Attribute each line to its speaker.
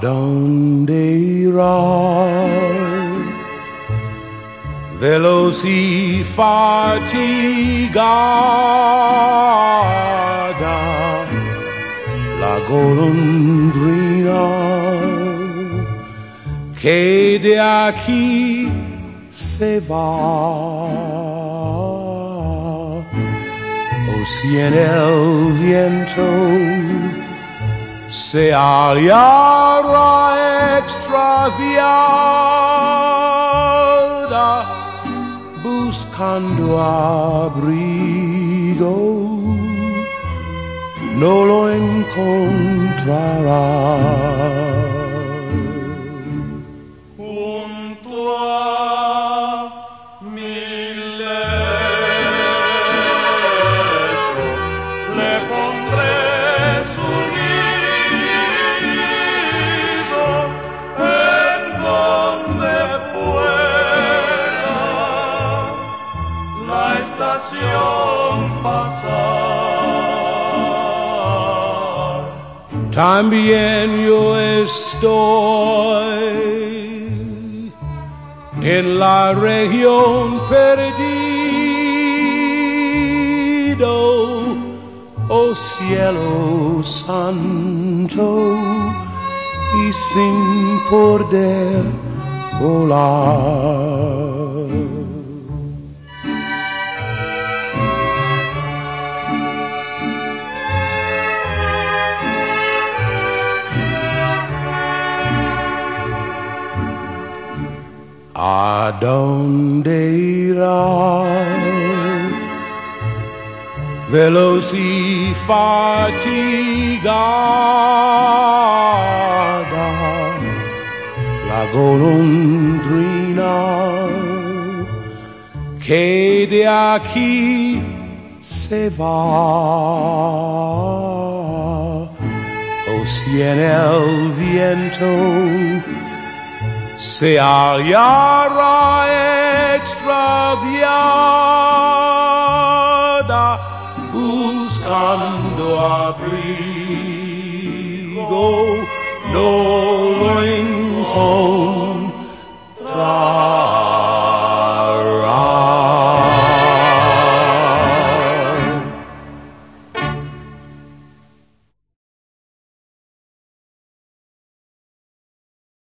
Speaker 1: dónde irá? veloz fatigada la golondrina que de aquí se va. O si en el viento se hallara extraviada buscando abrigo, no lo encontrará.
Speaker 2: Pasar.
Speaker 1: También yo estoy en la región perdido, oh cielo santo, y sin poder volar. ¿A dónde irá? Veloz y fatigada la golondrina que de aquí se va. O si en el viento se hallara extraviada buscando abrigo, no lo encontrará.